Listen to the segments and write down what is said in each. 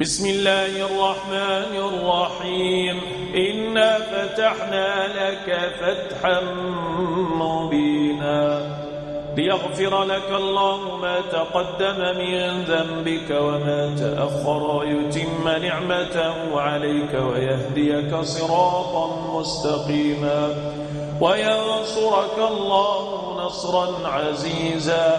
بسم الله الرحمن الرحيم. إنا فتحنا لك فتحا مبينا. ليغفر لك الله ما تقدم من ذنبك وما تأخر. يتم نعمته عليك ويهديك صراطا مستقيما. وينصرك الله نصرا عزيزا.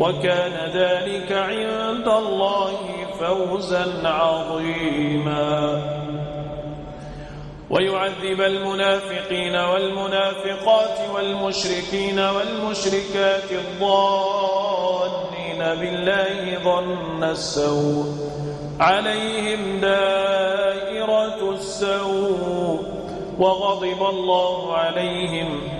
وكان ذلك عند الله فوزا عظيما. ويعذب المنافقين والمنافقات والمشركين والمشركات الضالين بالله ظن السوء. عليهم دائرة السوء. وغضب الله عليهم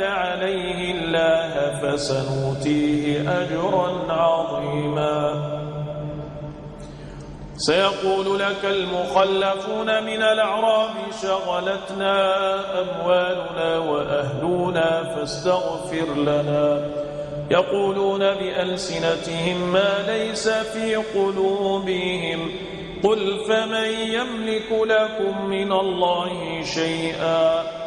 عليه الله فسنؤتيه أجرا عظيما. سيقول لك المخلفون من الأعراب شغلتنا أموالنا وأهلنا فاستغفر لنا. يقولون بألسنتهم ما ليس في قلوبهم. قل فمن يملك لكم من الله شيئا؟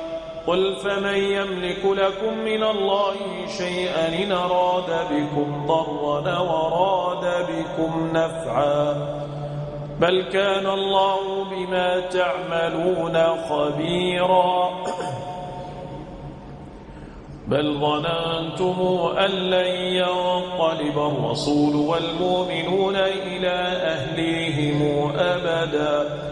قل فمن يملك لكم من الله شيئا إن أراد بكم ضرا وراد بكم نفعا بل كان الله بما تعملون خبيرا بل ظننتم أن لن ينقلب الرسول والمؤمنون إلى أهليهم أبداً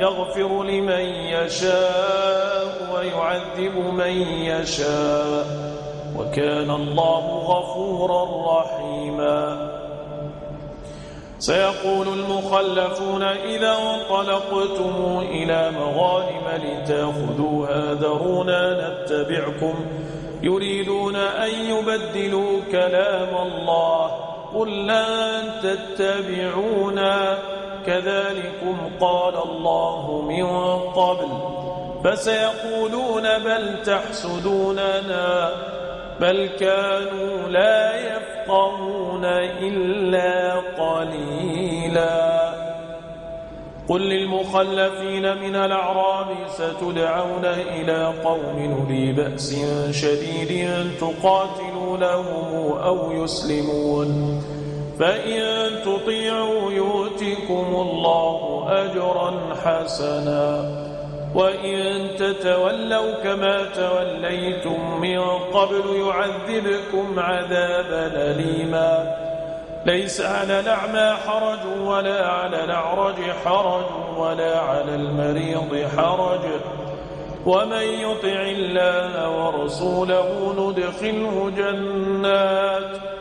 يغفر لمن يشاء ويعذب من يشاء وكان الله غفورا رحيما. سيقول المخلفون إذا انطلقتم إلى مغالم لتأخذوها ذرونا نتبعكم يريدون أن يبدلوا كلام الله قل لن تتبعونا كذلكم قال الله من قبل فسيقولون بل تحسدوننا بل كانوا لا يفقهون إلا قليلا قل للمخلفين من الأعراب ستدعون إلى قوم ذي بأس شديد تقاتلونهم أو يسلمون فإن تطيعوا يؤتكم الله أجرا حسنا وإن تتولوا كما توليتم من قبل يعذبكم عذابا أليما ليس على الأعمى حرج ولا على الأعرج حرج ولا على المريض حرج ومن يطع الله ورسوله ندخله جنات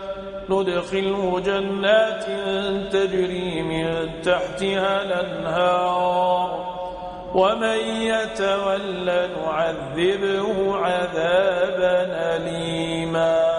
ندخله جنات تجري من تحتها الأنهار ومن يتولى نعذبه عذابا أليماً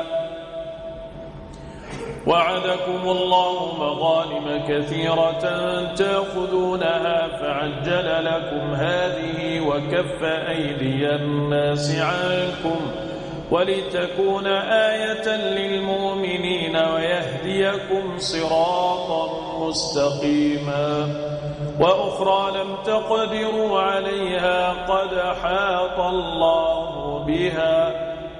وعدكم الله مظالم كثيرة تأخذونها فعجل لكم هذه وكف أيدي الناس عنكم ولتكون آية للمؤمنين ويهديكم صراطا مستقيما وأخرى لم تقدروا عليها قد حاط الله بها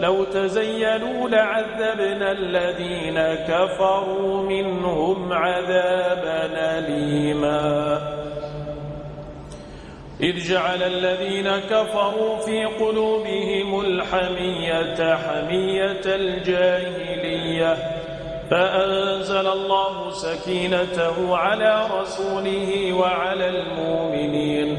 لو تزيلوا لعذبنا الذين كفروا منهم عذابا ليما إذ جعل الذين كفروا في قلوبهم الحمية حمية الجاهلية فأنزل الله سكينته على رسوله وعلى المؤمنين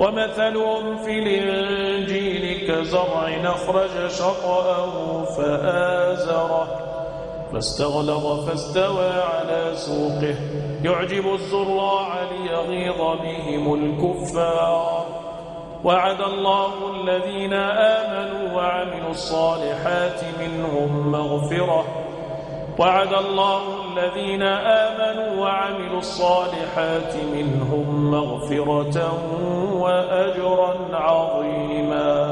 ومثلهم في الإنجيل كزرع نخرج شطأه فآزره فاستغلظ فاستوى على سوقه. يعجب الزراع ليغيظ بهم الكفار. وعد الله الذين آمنوا وعملوا الصالحات منهم مغفرة. وعد الله الذين آمنوا وعملوا الصالحات منهم مغفرة وأجرا عظيما.